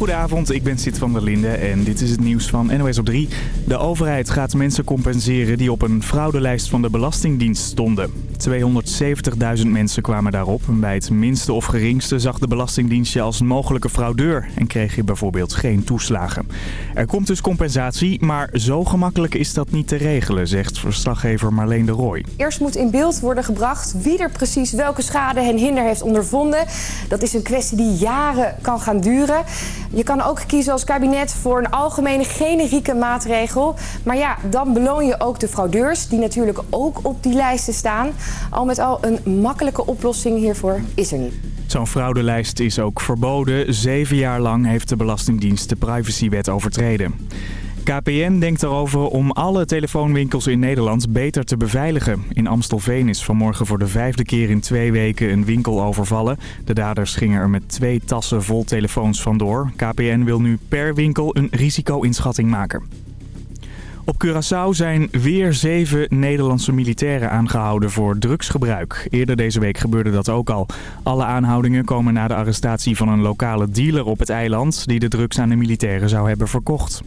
Goedenavond, ik ben Sid van der Linde en dit is het nieuws van NOS op 3. De overheid gaat mensen compenseren die op een fraudelijst van de Belastingdienst stonden. 270.000 mensen kwamen daarop bij het minste of geringste zag de Belastingdienst je als mogelijke fraudeur en kreeg je bijvoorbeeld geen toeslagen. Er komt dus compensatie, maar zo gemakkelijk is dat niet te regelen, zegt verslaggever Marleen de Rooij. Eerst moet in beeld worden gebracht wie er precies welke schade en hinder heeft ondervonden. Dat is een kwestie die jaren kan gaan duren. Je kan ook kiezen als kabinet voor een algemene generieke maatregel. Maar ja, dan beloon je ook de fraudeurs die natuurlijk ook op die lijsten staan. Al met al een makkelijke oplossing hiervoor is er niet. Zo'n fraudelijst is ook verboden. Zeven jaar lang heeft de Belastingdienst de privacywet overtreden. KPN denkt erover om alle telefoonwinkels in Nederland beter te beveiligen. In Amstelveen is vanmorgen voor de vijfde keer in twee weken een winkel overvallen. De daders gingen er met twee tassen vol telefoons vandoor. KPN wil nu per winkel een risico-inschatting maken. Op Curaçao zijn weer zeven Nederlandse militairen aangehouden voor drugsgebruik. Eerder deze week gebeurde dat ook al. Alle aanhoudingen komen na de arrestatie van een lokale dealer op het eiland... die de drugs aan de militairen zou hebben verkocht.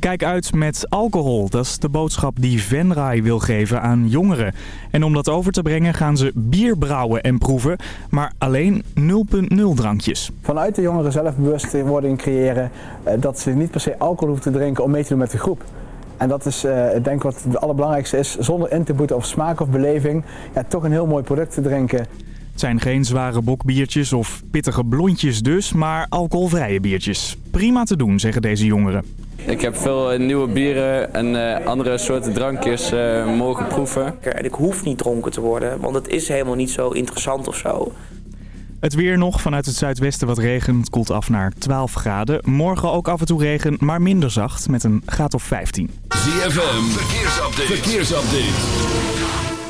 Kijk uit met alcohol. Dat is de boodschap die Venray wil geven aan jongeren. En om dat over te brengen gaan ze bier brouwen en proeven, maar alleen 0.0 drankjes. Vanuit de jongeren zelf bewustwording creëren eh, dat ze niet per se alcohol hoeven te drinken om mee te doen met de groep. En dat is, uh, ik denk wat het allerbelangrijkste is, zonder in te boeten of smaak of beleving, ja, toch een heel mooi product te drinken. Het zijn geen zware bokbiertjes of pittige blondjes dus, maar alcoholvrije biertjes. Prima te doen, zeggen deze jongeren. Ik heb veel eh, nieuwe bieren en uh, andere soorten drankjes uh, mogen proeven. En ik hoef niet dronken te worden, want het is helemaal niet zo interessant of zo. Het weer nog. Vanuit het zuidwesten wat regen. Het koelt af naar 12 graden. Morgen ook af en toe regen, maar minder zacht. Met een graad of 15. ZFM. Verkeersupdate. Verkeersupdate.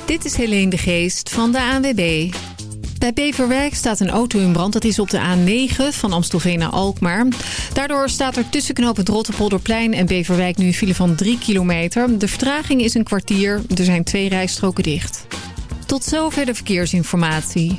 Dit is Helene de Geest van de ANWB. Bij Beverwijk staat een auto in brand. Dat is op de A9 van Amstelveen naar Alkmaar. Daardoor staat er tussen knooppunt Rotterpolderplein en Beverwijk nu een file van 3 kilometer. De vertraging is een kwartier. Er zijn twee rijstroken dicht. Tot zover de verkeersinformatie.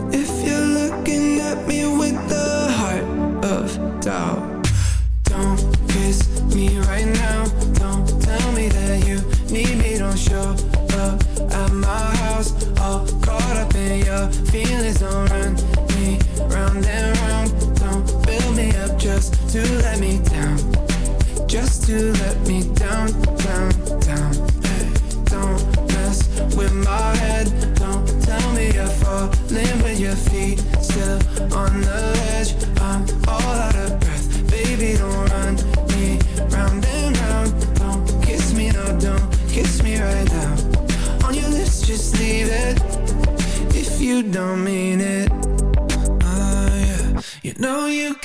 doubt. Don't kiss me right now. Don't tell me that you need me. Don't show up at my house. All caught up in your feelings. Don't run me round and round. Don't build me up just to let me down. Just to let me don't mean it. Oh, yeah. You know you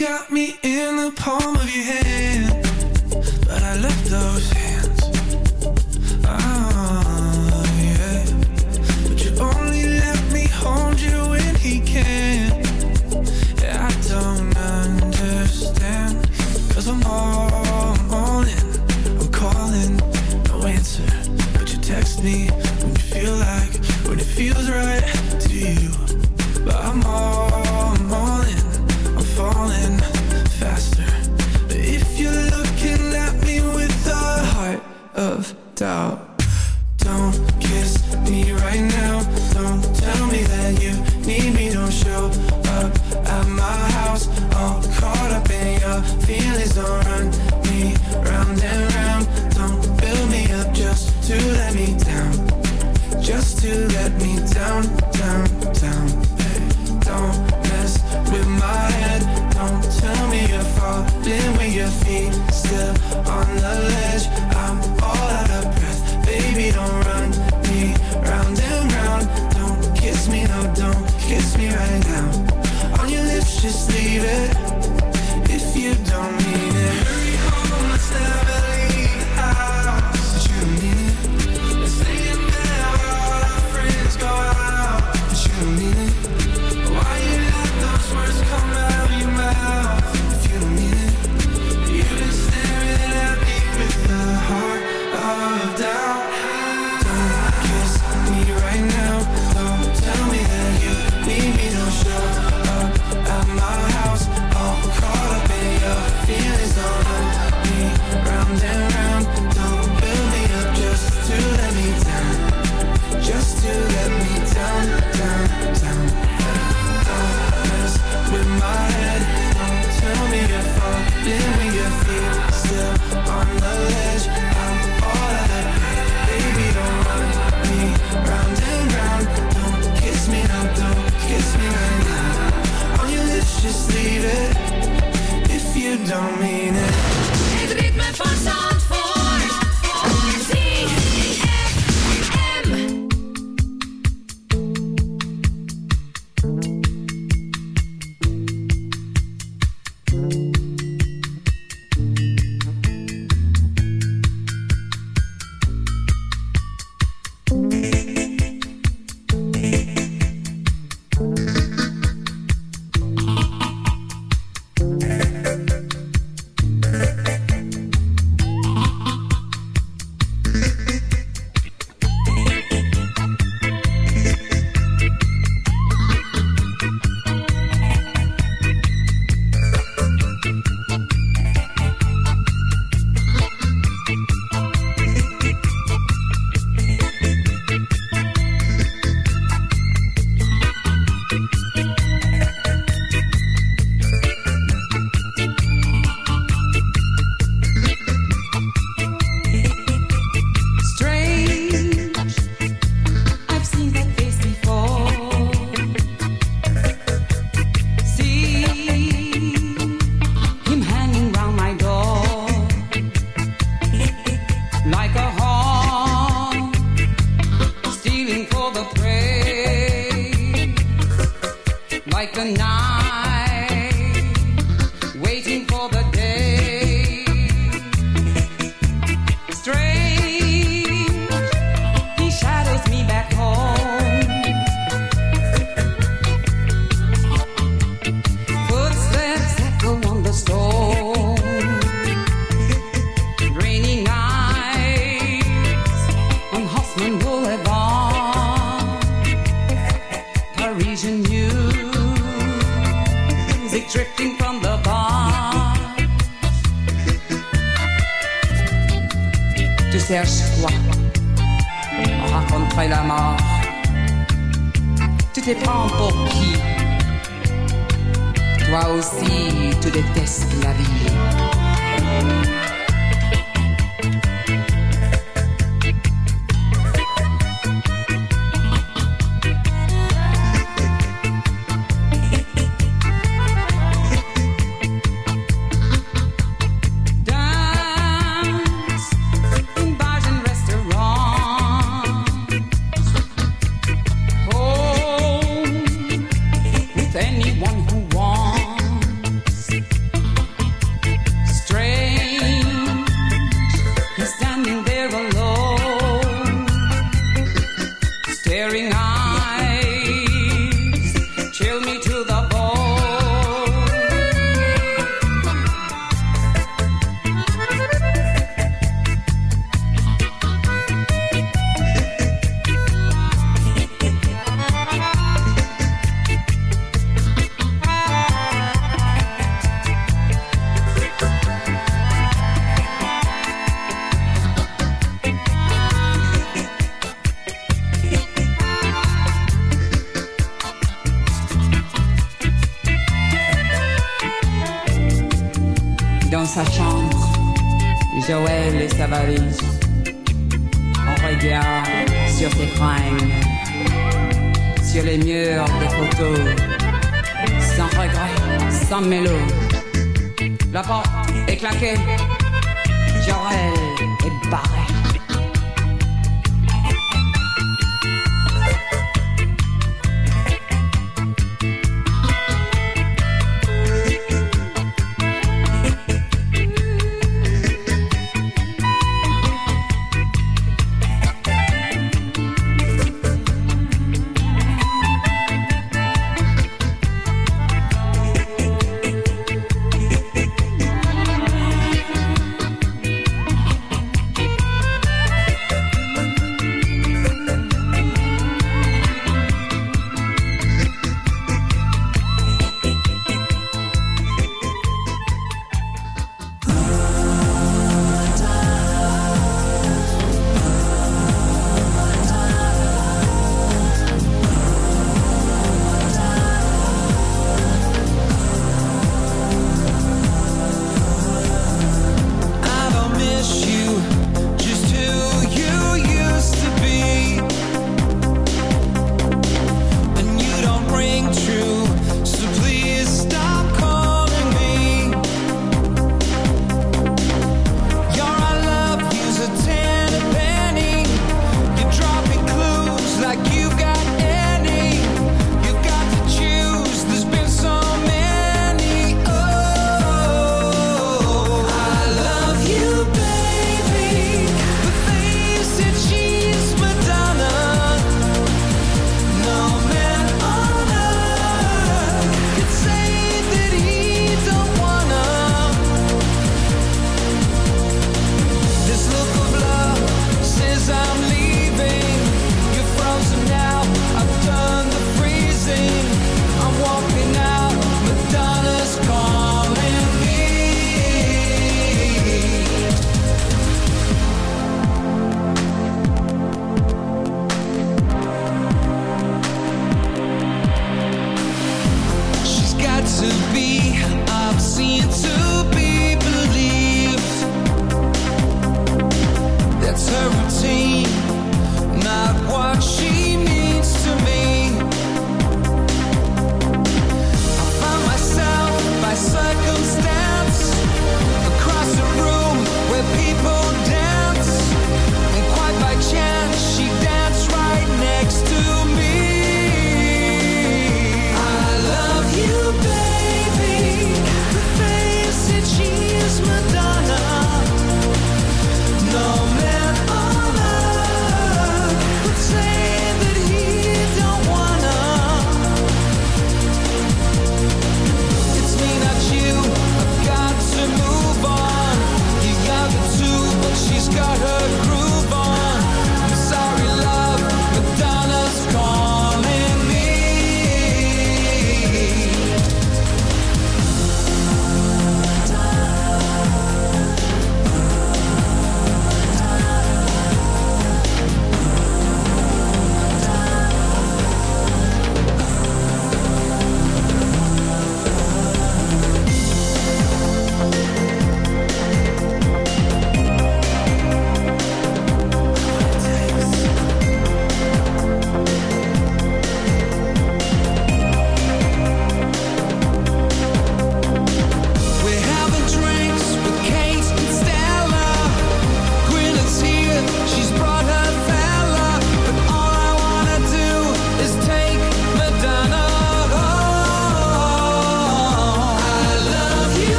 Prends pour qui Toi aussi, tu détestes la vie.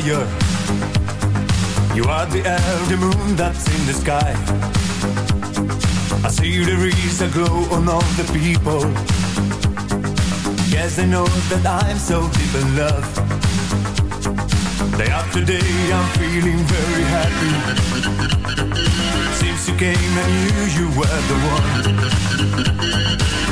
Desire. You are the the moon that's in the sky. I see there is a glow on all the people. Yes, I know that I'm so deep in love. Day after day, I'm feeling very happy. Since you came, I knew you were the one.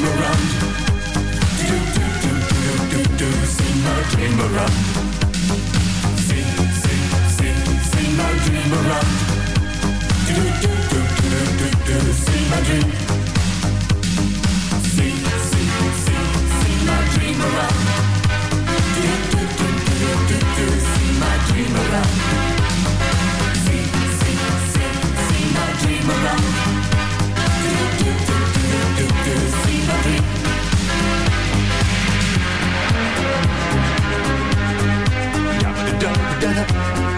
Dream around. Do, do, do, do, do, do, see my dream around. My dream around. Do, do, do, do, do, do, see my dream. My dream around. Do, do, do, do, do, do, see my dream around. Yeah.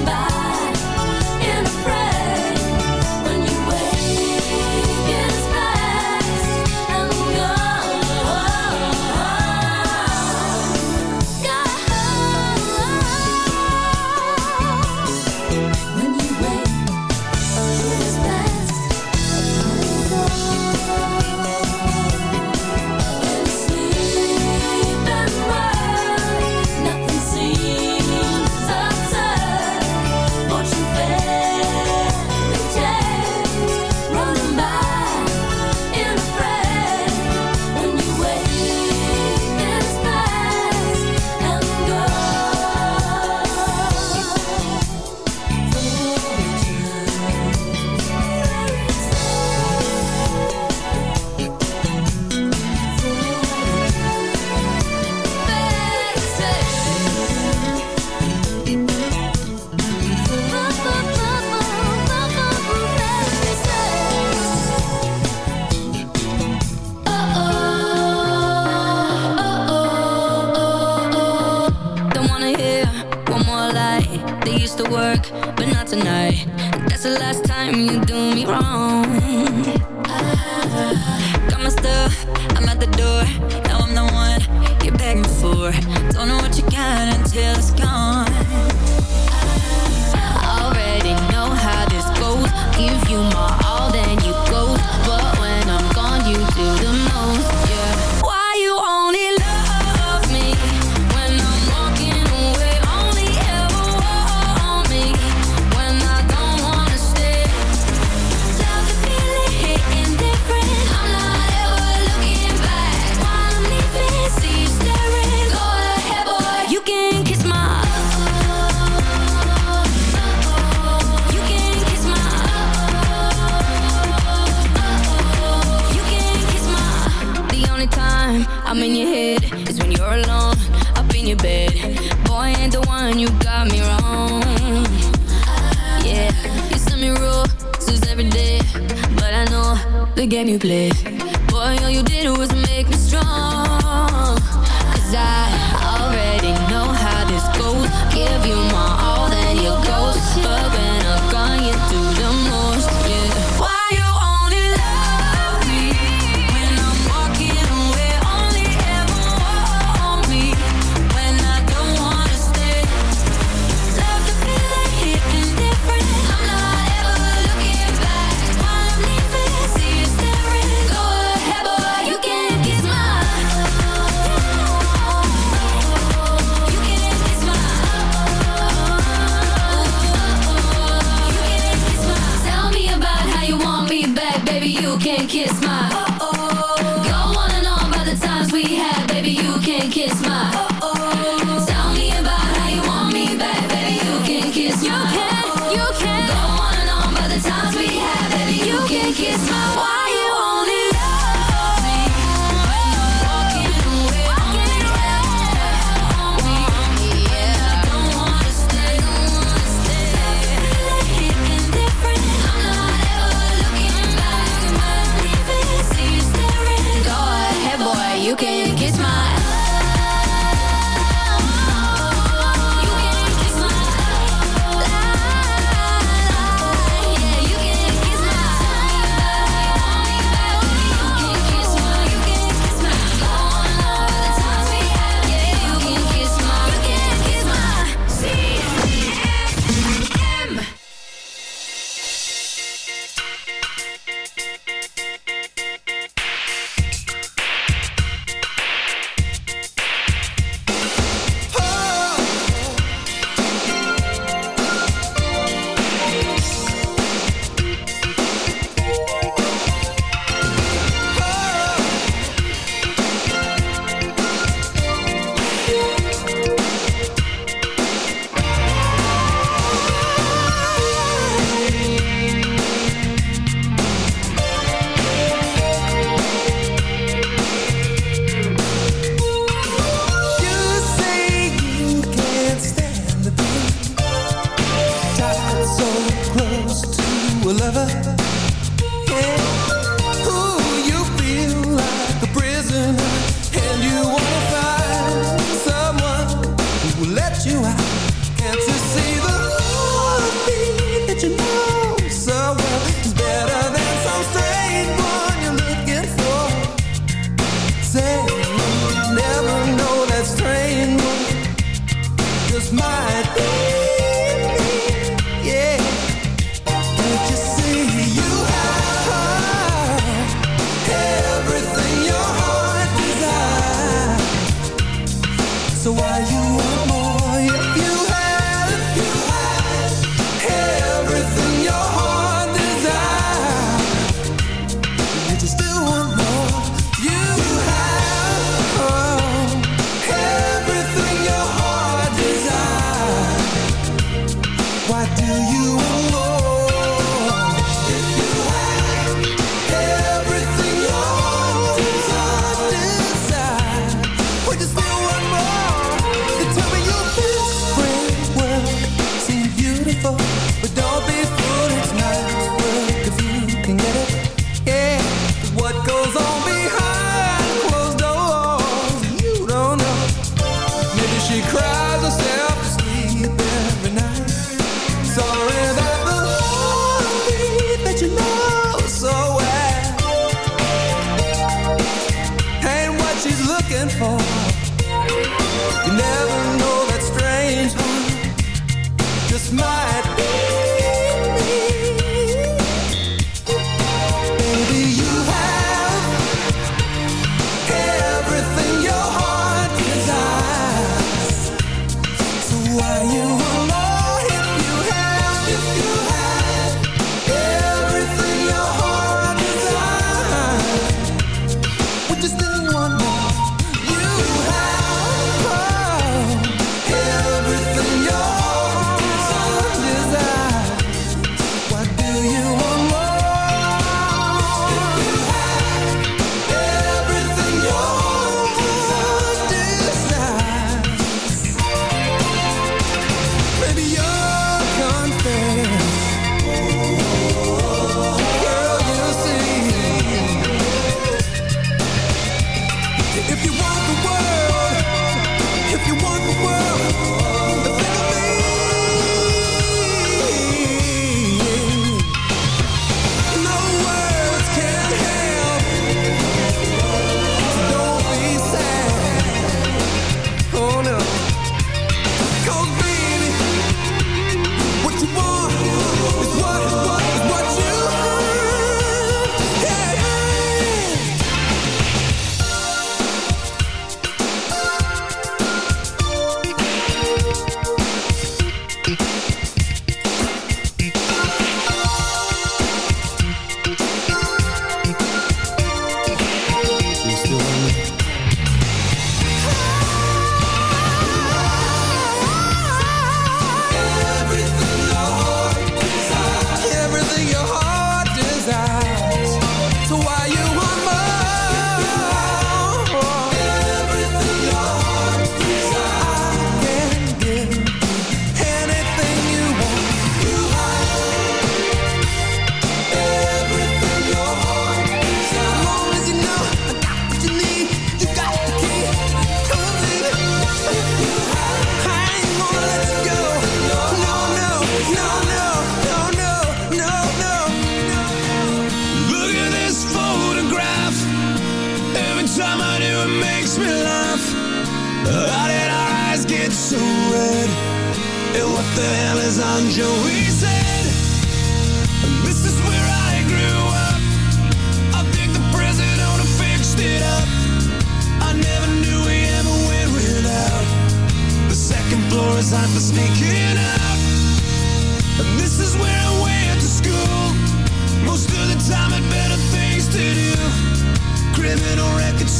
Bye. nublé.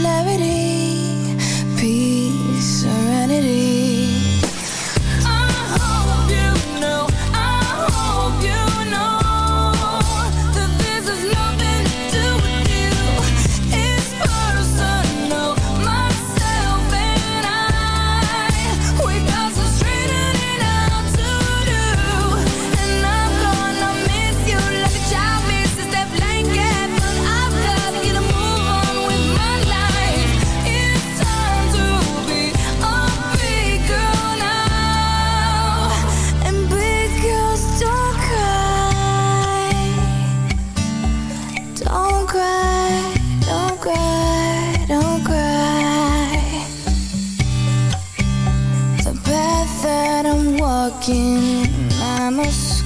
similarity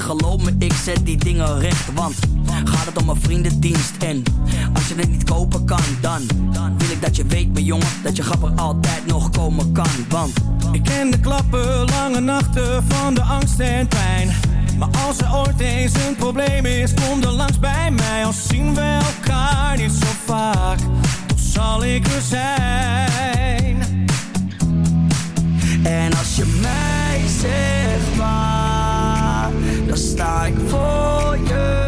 Geloof me, ik zet die dingen recht. Want gaat het om een vriendendienst. En als je het niet kopen kan, dan wil ik dat je weet, mijn jongen, dat je grapper altijd nog komen kan. Want ik ken de klappen, lange nachten van de angst en pijn. Maar als er ooit eens een probleem is, kom dan langs bij mij. Al zien we elkaar niet zo vaak, toch zal ik er zijn. En als je mij zegt waar Just like for you.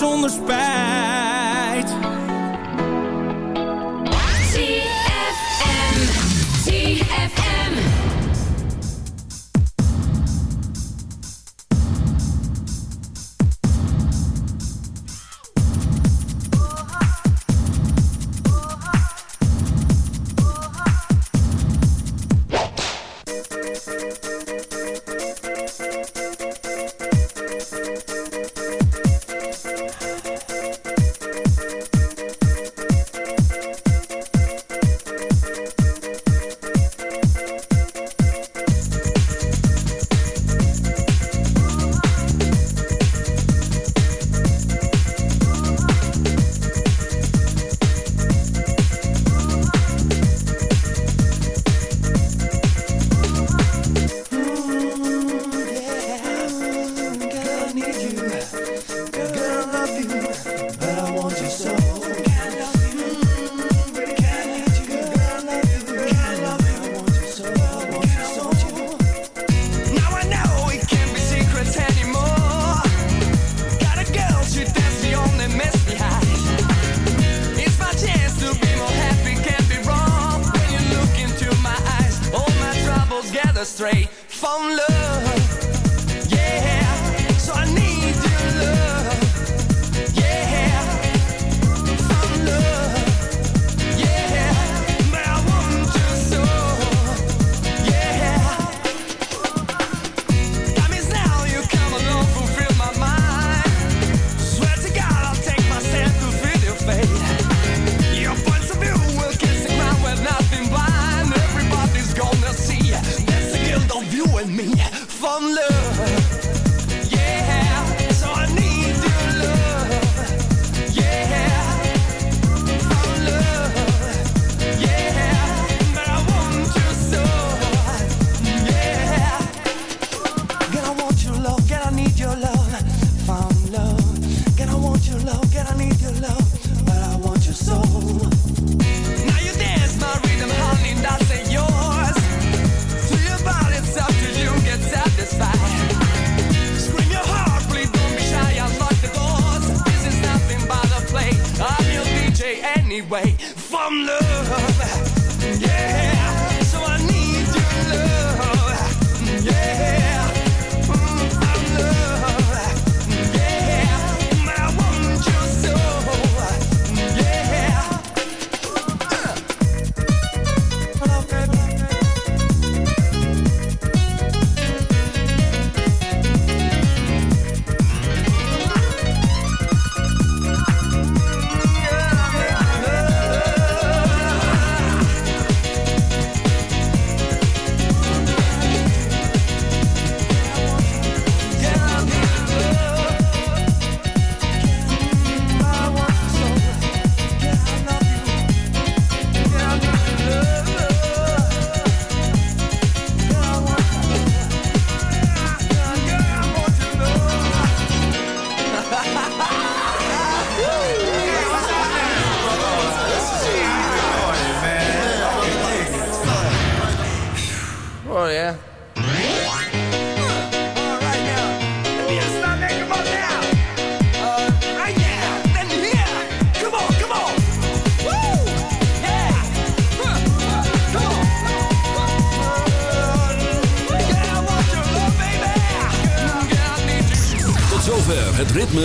zonder spijt.